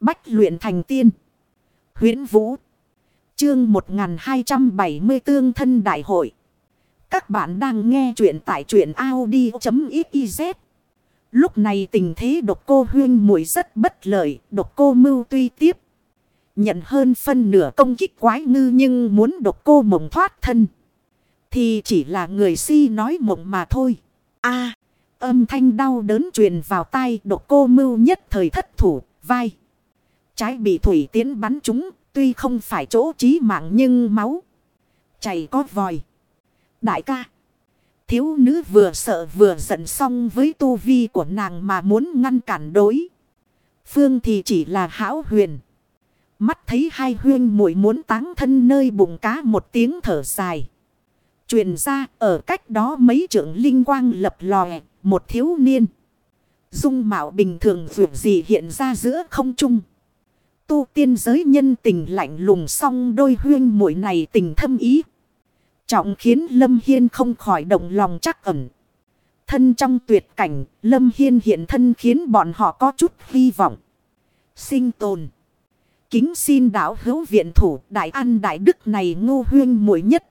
Bách luyện thành tiên. huyễn Vũ. Chương 1270 tương thân đại hội. Các bạn đang nghe truyện tại truyện Audi.xyz. Lúc này tình thế độc cô huyên mùi rất bất lợi. Độc cô mưu tuy tiếp. Nhận hơn phân nửa công kích quái ngư nhưng muốn độc cô mộng thoát thân. Thì chỉ là người si nói mộng mà thôi. a âm thanh đau đớn truyền vào tai độc cô mưu nhất thời thất thủ, vai. Trái bị thủy tiến bắn trúng, tuy không phải chỗ chí mạng nhưng máu. Chảy có vòi. Đại ca. Thiếu nữ vừa sợ vừa giận xong với tu vi của nàng mà muốn ngăn cản đối. Phương thì chỉ là hão huyền. Mắt thấy hai huyên muội muốn táng thân nơi bụng cá một tiếng thở dài. Truyền ra ở cách đó mấy trưởng linh quang lập lòe, một thiếu niên. Dung mạo bình thường vượt gì hiện ra giữa không trung. Tu tiên giới nhân tình lạnh lùng song đôi huyên muội này tình thâm ý. Trọng khiến Lâm Hiên không khỏi động lòng chắc ẩn. Thân trong tuyệt cảnh, Lâm Hiên hiện thân khiến bọn họ có chút hy vọng. Sinh tồn. Kính xin đảo hữu viện thủ đại an đại đức này ngô huyên muội nhất.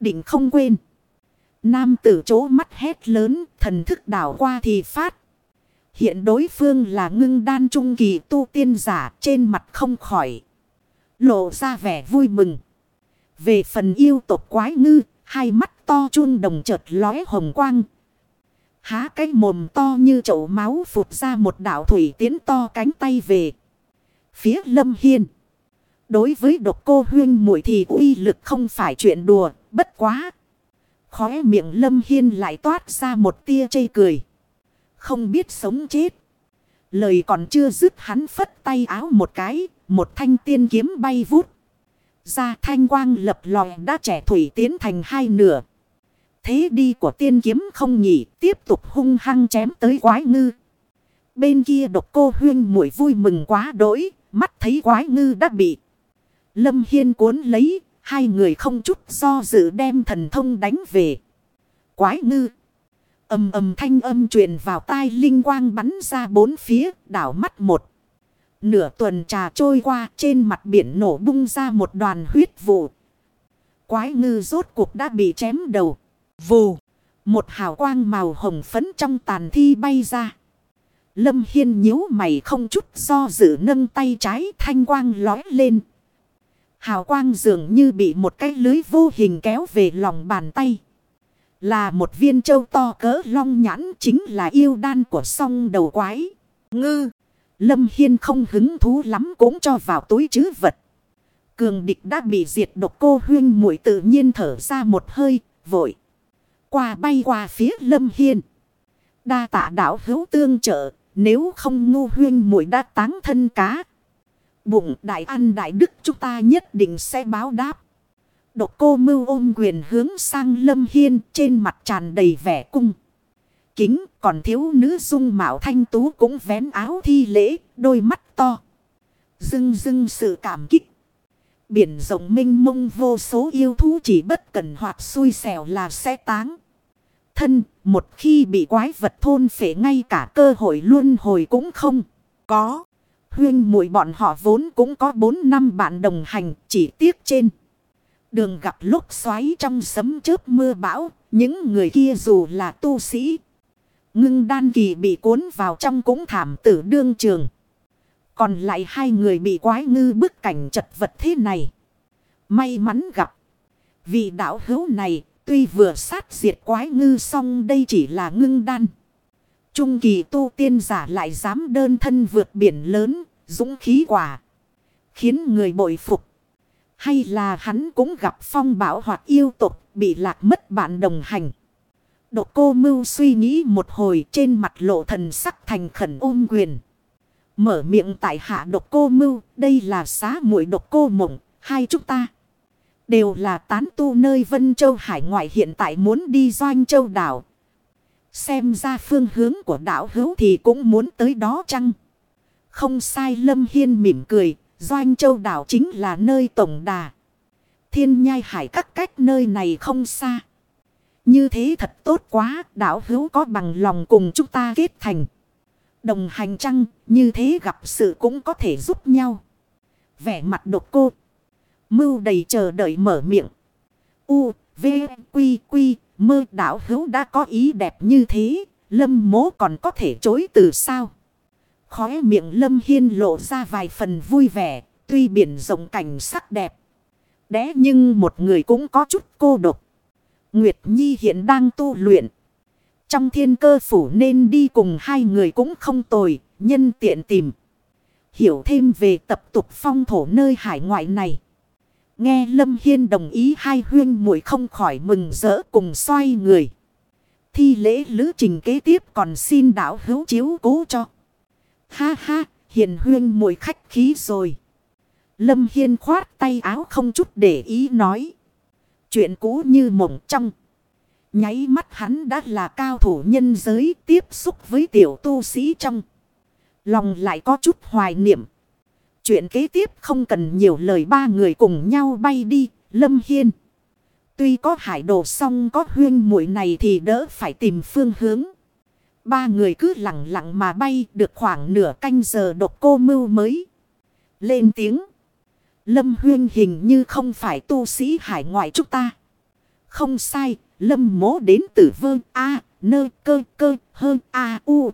Định không quên. Nam tử chố mắt hét lớn, thần thức đảo qua thì phát. Hiện đối phương là ngưng đan trung kỳ tu tiên giả trên mặt không khỏi. Lộ ra vẻ vui mừng. Về phần yêu tộc quái ngư, hai mắt to chun đồng chợt lóe hồng quang. Há cái mồm to như chậu máu phụt ra một đảo thủy tiến to cánh tay về. Phía lâm hiên. Đối với độc cô huyên muội thì uy lực không phải chuyện đùa, bất quá. Khóe miệng lâm hiên lại toát ra một tia chây cười. Không biết sống chết. Lời còn chưa dứt hắn phất tay áo một cái, một thanh tiên kiếm bay vút. Ra thanh quang lập lòi đã trẻ thủy tiến thành hai nửa. Thế đi của tiên kiếm không nhỉ, tiếp tục hung hăng chém tới quái ngư. Bên kia độc cô huyên muội vui mừng quá đỗi, mắt thấy quái ngư đã bị. Lâm Hiên cuốn lấy, hai người không chút do dự đem thần thông đánh về. Quái ngư. Âm ầm thanh âm truyền vào tai linh quang bắn ra bốn phía, đảo mắt một. Nửa tuần trà trôi qua trên mặt biển nổ bung ra một đoàn huyết vụ. Quái ngư rốt cuộc đã bị chém đầu. Vù. Một hào quang màu hồng phấn trong tàn thi bay ra. Lâm Hiên nhíu mày không chút do dự nâng tay trái thanh quang lói lên. Hào quang dường như bị một cái lưới vô hình kéo về lòng bàn tay. Là một viên châu to cỡ long nhãn chính là yêu đan của song đầu quái. Ngư. Lâm Hiên không hứng thú lắm cũng cho vào túi chứ vật. Cường địch đã bị diệt độc cô huyên mũi tự nhiên thở ra một hơi, vội. Qua bay qua phía Lâm Hiên. Đa tạ đảo hữu tương trợ, nếu không ngu huyên mũi đã táng thân cá. Bụng đại ăn đại đức chúng ta nhất định sẽ báo đáp. Độc cô mưu ôm quyền hướng sang lâm hiên trên mặt tràn đầy vẻ cung. Kính còn thiếu nữ dung mạo thanh tú cũng vén áo thi lễ, đôi mắt to. Dưng dưng sự cảm kích. Biển rộng minh mông vô số yêu thú chỉ bất cần hoặc xui xẻo là sẽ táng. Thân, một khi bị quái vật thôn phệ ngay cả cơ hội luôn hồi cũng không có. Huyên muội bọn họ vốn cũng có 4 năm bạn đồng hành chỉ tiếc trên. Đường gặp lúc xoáy trong sấm chớp mưa bão, những người kia dù là tu sĩ. Ngưng đan kỳ bị cuốn vào trong cũng thảm tử đương trường. Còn lại hai người bị quái ngư bức cảnh chật vật thế này. May mắn gặp. vì đạo hữu này tuy vừa sát diệt quái ngư xong đây chỉ là ngưng đan. Trung kỳ tu tiên giả lại dám đơn thân vượt biển lớn, dũng khí quả. Khiến người bội phục. Hay là hắn cũng gặp phong bão hoặc yêu tục bị lạc mất bạn đồng hành. Độc cô mưu suy nghĩ một hồi trên mặt lộ thần sắc thành khẩn ôm quyền. Mở miệng tại hạ độc cô mưu, đây là xá muội độc cô mộng, hai chúng ta. Đều là tán tu nơi Vân Châu Hải ngoại hiện tại muốn đi doanh châu đảo. Xem ra phương hướng của đảo hữu thì cũng muốn tới đó chăng? Không sai Lâm Hiên mỉm cười, doanh châu đảo chính là nơi tổng đà. Thiên nhai hải các cách nơi này không xa. Như thế thật tốt quá, đảo hữu có bằng lòng cùng chúng ta kết thành. Đồng hành chăng, như thế gặp sự cũng có thể giúp nhau. Vẻ mặt độc cô. Mưu đầy chờ đợi mở miệng. U, V, Quy, Quy, mơ đảo hữu đã có ý đẹp như thế. Lâm mố còn có thể chối từ sao? Khóe miệng Lâm Hiên lộ ra vài phần vui vẻ. Tuy biển rộng cảnh sắc đẹp. Đẽ nhưng một người cũng có chút cô độc. Nguyệt Nhi hiện đang tu luyện. Trong thiên cơ phủ nên đi cùng hai người cũng không tồi, nhân tiện tìm. Hiểu thêm về tập tục phong thổ nơi hải ngoại này. Nghe Lâm Hiên đồng ý hai huyên muội không khỏi mừng rỡ cùng xoay người. Thi lễ lữ trình kế tiếp còn xin đảo hữu chiếu cố cho. Ha ha, hiền huyên mùi khách khí rồi. Lâm Hiên khoát tay áo không chút để ý nói. Chuyện cũ như mộng trong. Nháy mắt hắn đã là cao thủ nhân giới tiếp xúc với tiểu tu sĩ trong. Lòng lại có chút hoài niệm. Chuyện kế tiếp không cần nhiều lời ba người cùng nhau bay đi, Lâm Hiên. Tuy có hải đồ xong có huyên muội này thì đỡ phải tìm phương hướng. Ba người cứ lặng lặng mà bay được khoảng nửa canh giờ độc cô mưu mới. Lên tiếng. Lâm huyên hình như không phải tu sĩ hải ngoại chúng ta. Không sai, lâm mố đến từ vơ A, nơ cơ cơ hơn A U.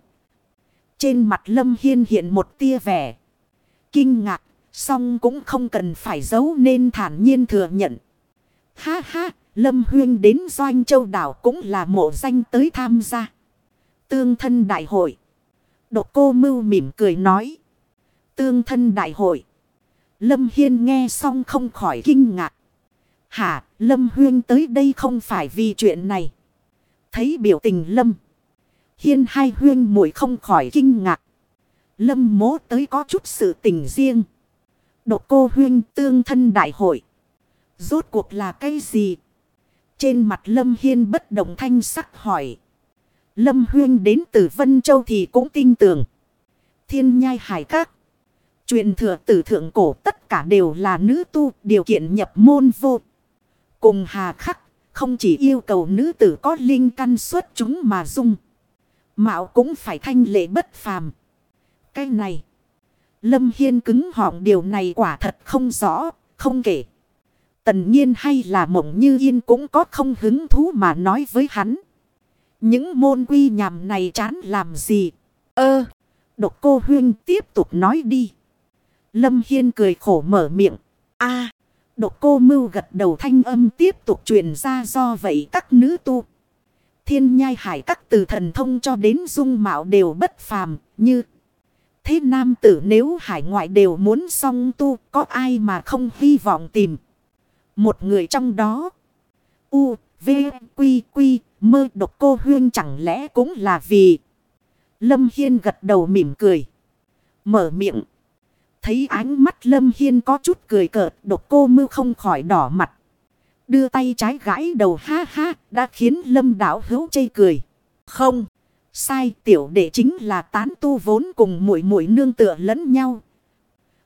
Trên mặt lâm hiên hiện một tia vẻ. Kinh ngạc, song cũng không cần phải giấu nên thản nhiên thừa nhận. Ha ha, lâm huyên đến doanh châu đảo cũng là mộ danh tới tham gia. Tương thân đại hội. Độc cô mưu mỉm cười nói. Tương thân đại hội. Lâm Hiên nghe xong không khỏi kinh ngạc. Hả, Lâm Huyên tới đây không phải vì chuyện này. Thấy biểu tình Lâm. Hiên hai Huyên muội không khỏi kinh ngạc. Lâm mố tới có chút sự tình riêng. Độc cô Huyên tương thân đại hội. Rốt cuộc là cái gì? Trên mặt Lâm Hiên bất động thanh sắc hỏi. Lâm Huyên đến từ Vân Châu thì cũng tin tưởng. Thiên nhai hải các. Truyền thừa tử thượng cổ tất cả đều là nữ tu điều kiện nhập môn vô. Cùng hà khắc, không chỉ yêu cầu nữ tử có linh căn xuất chúng mà dung. Mạo cũng phải thanh lệ bất phàm. Cái này, Lâm Hiên cứng họng điều này quả thật không rõ, không kể. Tần nhiên hay là mộng như yên cũng có không hứng thú mà nói với hắn. Những môn quy nhằm này chán làm gì? Ơ, độc cô huyên tiếp tục nói đi. Lâm Hiên cười khổ mở miệng. a độc cô mưu gật đầu thanh âm tiếp tục truyền ra do vậy các nữ tu. Thiên nhai hải các từ thần thông cho đến dung mạo đều bất phàm như. Thế nam tử nếu hải ngoại đều muốn song tu có ai mà không hy vọng tìm. Một người trong đó. U, V, Quy, Quy, mơ độc cô huyên chẳng lẽ cũng là vì. Lâm Hiên gật đầu mỉm cười. Mở miệng. Thấy ánh mắt Lâm Hiên có chút cười cợt, độc cô mưu không khỏi đỏ mặt. Đưa tay trái gãi đầu ha ha, đã khiến Lâm đảo hữu chây cười. Không, sai tiểu đệ chính là tán tu vốn cùng muội muội nương tựa lẫn nhau.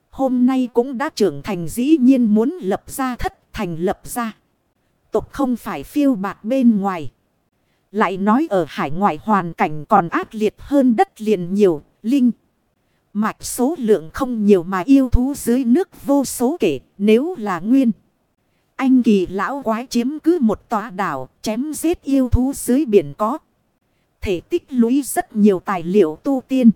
Hôm nay cũng đã trưởng thành dĩ nhiên muốn lập ra thất thành lập ra. Tục không phải phiêu bạc bên ngoài. Lại nói ở hải ngoại hoàn cảnh còn ác liệt hơn đất liền nhiều, linh. Mạch số lượng không nhiều mà yêu thú dưới nước vô số kể nếu là nguyên. Anh kỳ lão quái chiếm cứ một tòa đảo chém giết yêu thú dưới biển có. Thể tích lũy rất nhiều tài liệu tu tiên.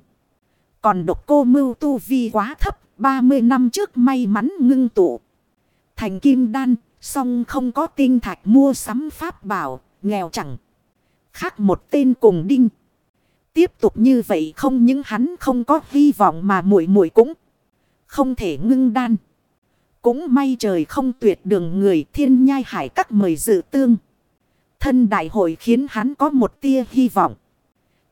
Còn độc cô mưu tu vi quá thấp 30 năm trước may mắn ngưng tụ. Thành kim đan song không có tinh thạch mua sắm pháp bảo, nghèo chẳng. Khác một tên cùng đinh. Tiếp tục như vậy không những hắn không có hy vọng mà muội muội cũng không thể ngưng đan. Cũng may trời không tuyệt đường người thiên nhai hải các mời dự tương. Thân đại hội khiến hắn có một tia hy vọng.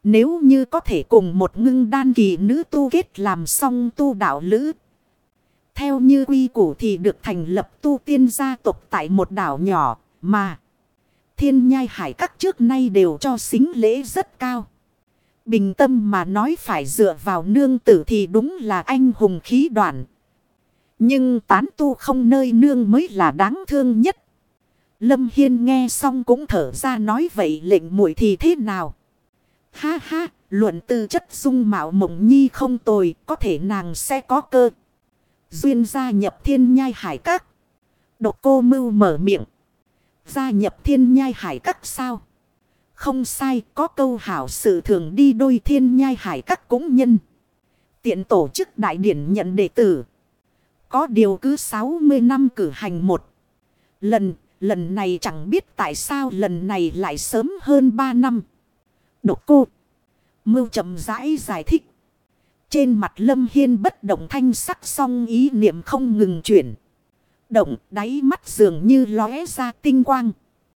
Nếu như có thể cùng một ngưng đan kỳ nữ tu kết làm xong tu đạo lữ. Theo như quy củ thì được thành lập tu tiên gia tộc tại một đảo nhỏ mà. Thiên nhai hải các trước nay đều cho xính lễ rất cao. Bình tâm mà nói phải dựa vào nương tử thì đúng là anh hùng khí đoạn. Nhưng tán tu không nơi nương mới là đáng thương nhất. Lâm Hiên nghe xong cũng thở ra nói vậy lệnh muội thì thế nào? Ha ha, Luận tư chất dung mạo mộng nhi không tồi, có thể nàng sẽ có cơ. Duyên gia nhập thiên nhai hải các. Độc cô mưu mở miệng. Gia nhập thiên nhai hải các sao? Không sai, có câu hảo sự thường đi đôi thiên nhai hải các cũng nhân. Tiện tổ chức đại điển nhận đệ tử. Có điều cứ 60 năm cử hành một. Lần, lần này chẳng biết tại sao lần này lại sớm hơn 3 năm. Độc cô. Mưu chậm rãi giải thích. Trên mặt lâm hiên bất động thanh sắc song ý niệm không ngừng chuyển. Động đáy mắt dường như lóe ra tinh quang.